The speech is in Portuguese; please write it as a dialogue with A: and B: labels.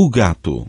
A: O gato.